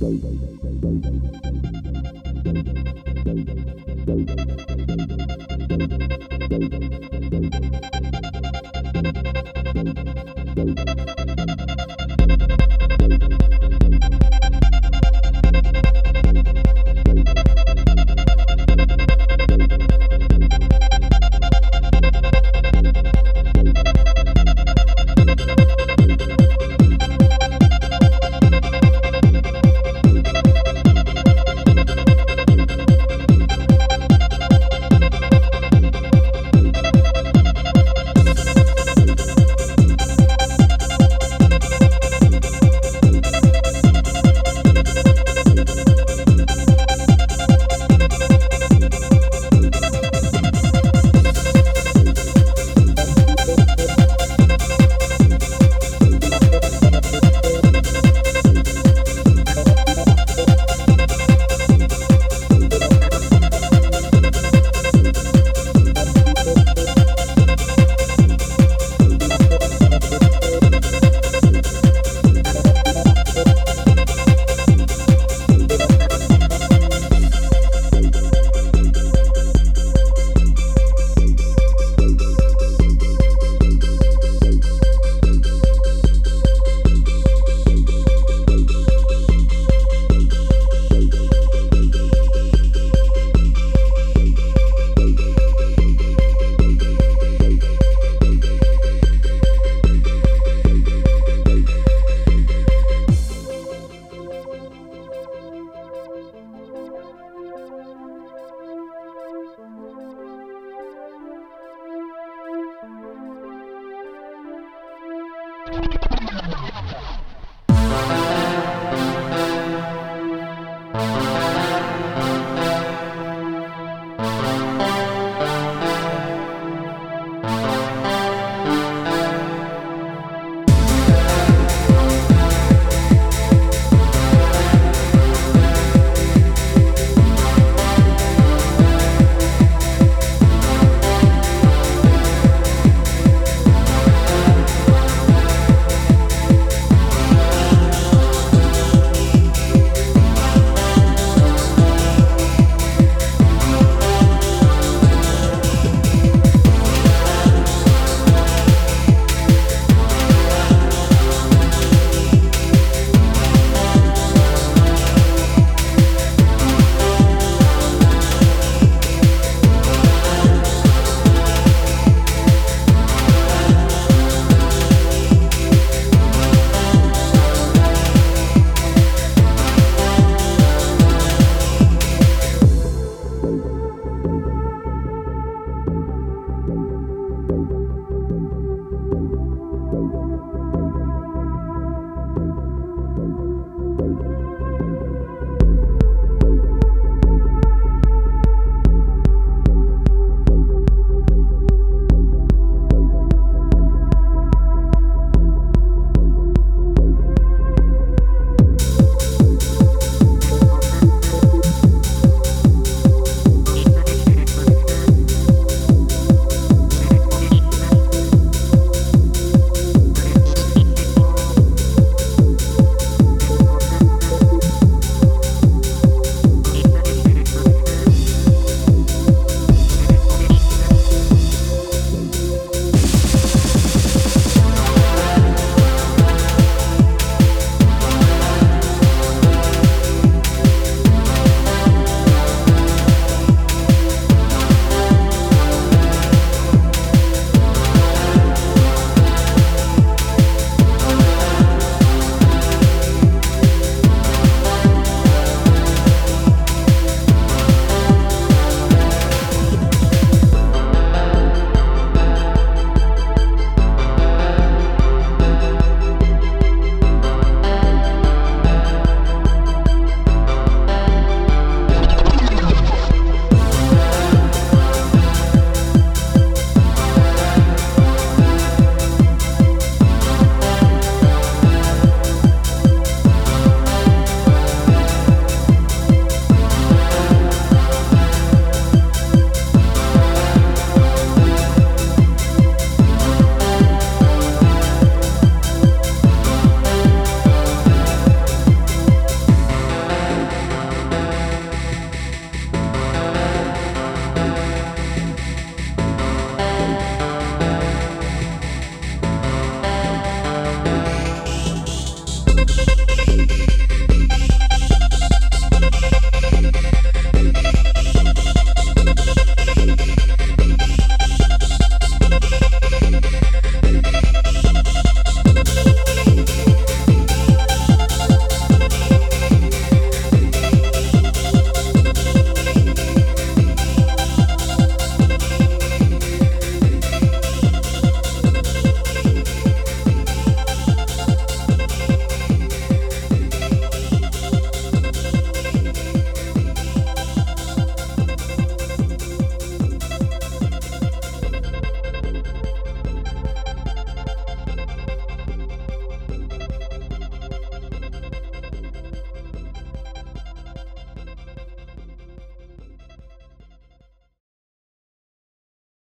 バイバイバイバイバイバイ。